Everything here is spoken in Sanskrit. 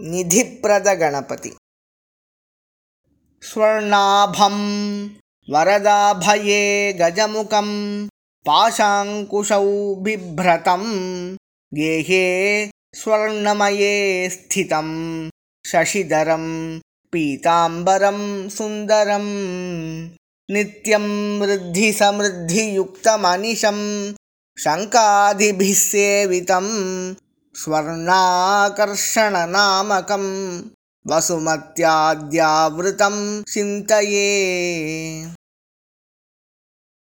निधिप्रदगणपति। स्वर्णाभं वरदाभये गजमुखं पाशाङ्कुशौ बिभ्रतं गेहे स्वर्णमये स्थितं शशिधरं पीताम्बरं सुन्दरम् नित्यं वृद्धिसमृद्धियुक्तमनिशं शङ्कादिभिः सेवितं स्वर्णाकर्षणनामकं वसुमत्याद्यावृतं चिन्तये